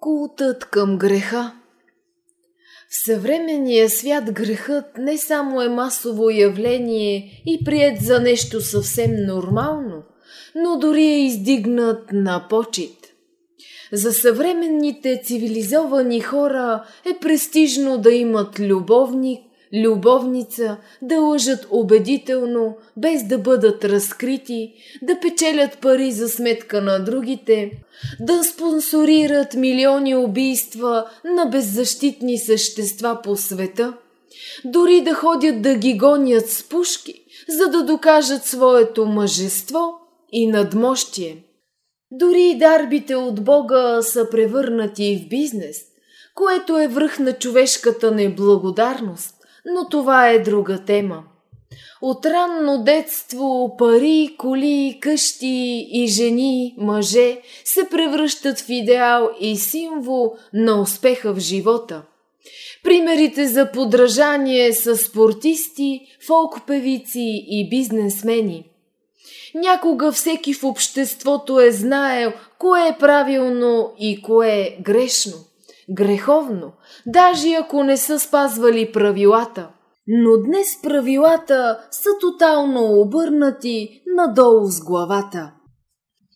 Култът към греха В съвременния свят грехът не само е масово явление и прият за нещо съвсем нормално, но дори е издигнат на почет. За съвременните цивилизовани хора е престижно да имат любовник, любовница, да лъжат убедително, без да бъдат разкрити, да печелят пари за сметка на другите, да спонсорират милиони убийства на беззащитни същества по света, дори да ходят да ги гонят с пушки, за да докажат своето мъжество и надмощие. Дори и дарбите от Бога са превърнати в бизнес, което е връх на човешката неблагодарност но това е друга тема. От ранно детство пари, коли, къщи и жени, мъже се превръщат в идеал и символ на успеха в живота. Примерите за подражание са спортисти, фолк-певици и бизнесмени. Някога всеки в обществото е знаел кое е правилно и кое е грешно греховно, даже ако не са спазвали правилата. Но днес правилата са тотално обърнати надолу с главата.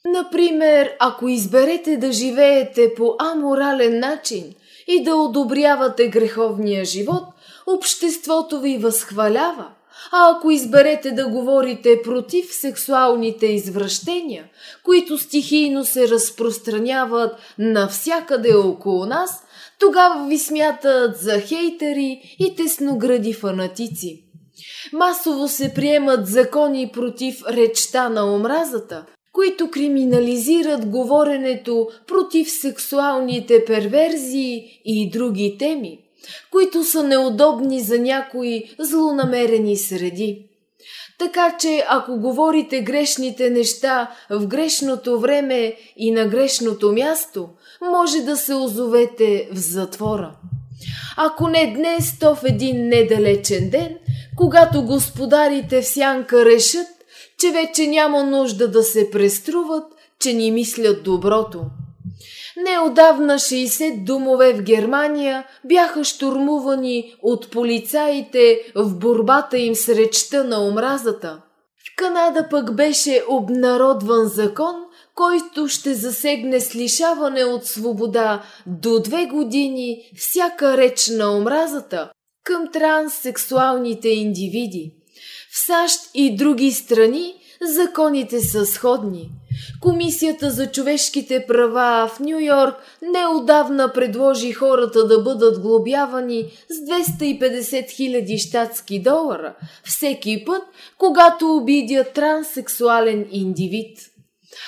Например, ако изберете да живеете по аморален начин и да одобрявате греховния живот, обществото ви възхвалява. А ако изберете да говорите против сексуалните извращения, които стихийно се разпространяват навсякъде около нас, тогава ви смятат за хейтери и тесногради фанатици. Масово се приемат закони против речта на омразата, които криминализират говоренето против сексуалните перверзии и други теми, които са неудобни за някои злонамерени среди. Така че ако говорите грешните неща в грешното време и на грешното място, може да се озовете в затвора. Ако не днес, то в един недалечен ден, когато господарите в сянка решат, че вече няма нужда да се преструват, че ни мислят доброто. Неодавна 60 домове в Германия бяха штурмувани от полицаите в борбата им с речта на омразата. В Канада пък беше обнародван закон, който ще засегне с лишаване от свобода до две години всяка реч на омразата към транссексуалните индивиди. В САЩ и други страни законите са сходни. Комисията за човешките права в Нью Йорк неодавна предложи хората да бъдат глобявани с 250 000 щатски долара всеки път, когато обидят транссексуален индивид.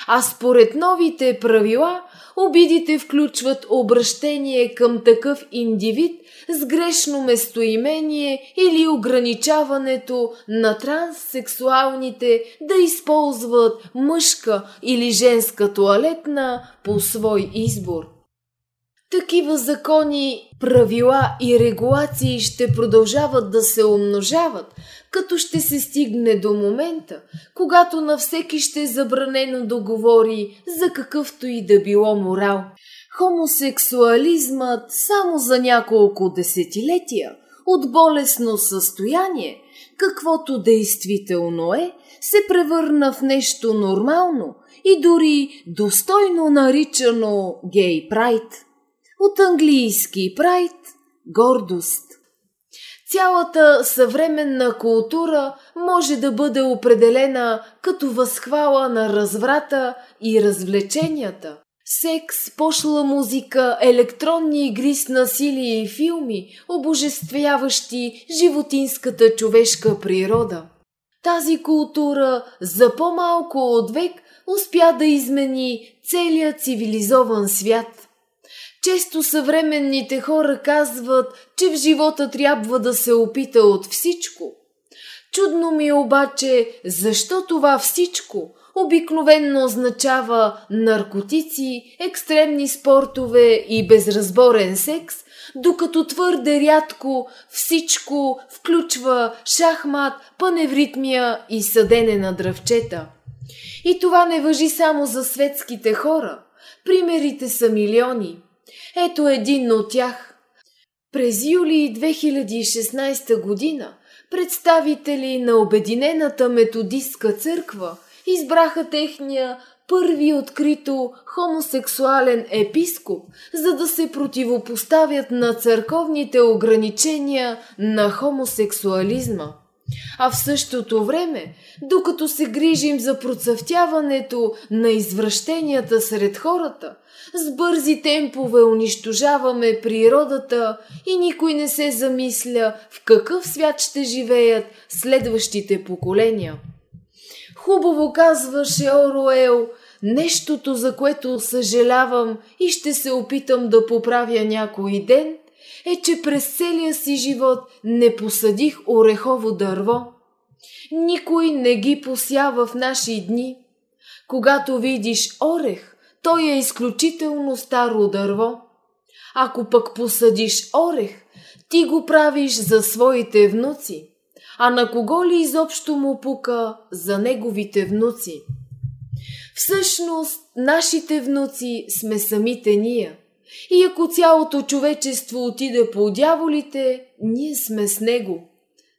А според новите правила, обидите включват обращение към такъв индивид с грешно местоимение или ограничаването на транссексуалните да използват мъжка или женска туалетна по свой избор. Такива закони, правила и регулации ще продължават да се умножават, като ще се стигне до момента, когато на всеки ще е забранено да говори за какъвто и да било морал. Хомосексуализмът само за няколко десетилетия от болесно състояние, каквото действително е, се превърна в нещо нормално и дори достойно наричано гей прайд. От английски прайд – гордост. Цялата съвременна култура може да бъде определена като възхвала на разврата и развлеченията. Секс, пошла музика, електронни игри с насилие и филми, обожествяващи животинската човешка природа. Тази култура за по-малко от век успя да измени целия цивилизован свят. Често съвременните хора казват, че в живота трябва да се опита от всичко. Чудно ми е обаче, защо това всичко обикновенно означава наркотици, екстремни спортове и безразборен секс, докато твърде рядко всичко включва шахмат, паневритмия и съдене на дръвчета. И това не въжи само за светските хора. Примерите са милиони – Ето един от тях. През юли 2016 година представители на Обединената методистка църква избраха техния първи открито хомосексуален епископ, за да се противопоставят на църковните ограничения на хомосексуализма. А в същото време, докато се грижим за процъфтяването на извращенията сред хората, с бързи темпове унищожаваме природата и никой не се замисля в какъв свят ще живеят следващите поколения. Хубаво казваше Оруел, нещото, за което съжалявам и ще се опитам да поправя някой ден, е, че през целия си живот не посадих орехово дърво. Никой не ги посява в наши дни. Когато видиш орех, той е изключително старо дърво. Ако пък посадиш орех, ти го правиш за своите внуци. А на кого ли изобщо му пука за неговите внуци? Всъщност, нашите внуци сме самите ние. И ако цялото човечество отиде по дяволите, ние сме с него.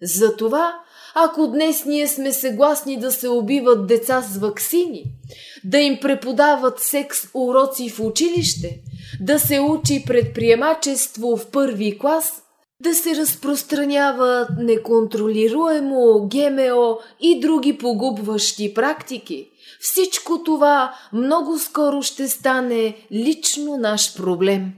Затова, ако днес ние сме съгласни да се убиват деца с ваксини, да им преподават секс уроци в училище, да се учи предприемачество в първи клас, да се разпространяват неконтролируемо ГМО и други погубващи практики. Всичко това много скоро ще стане лично наш проблем.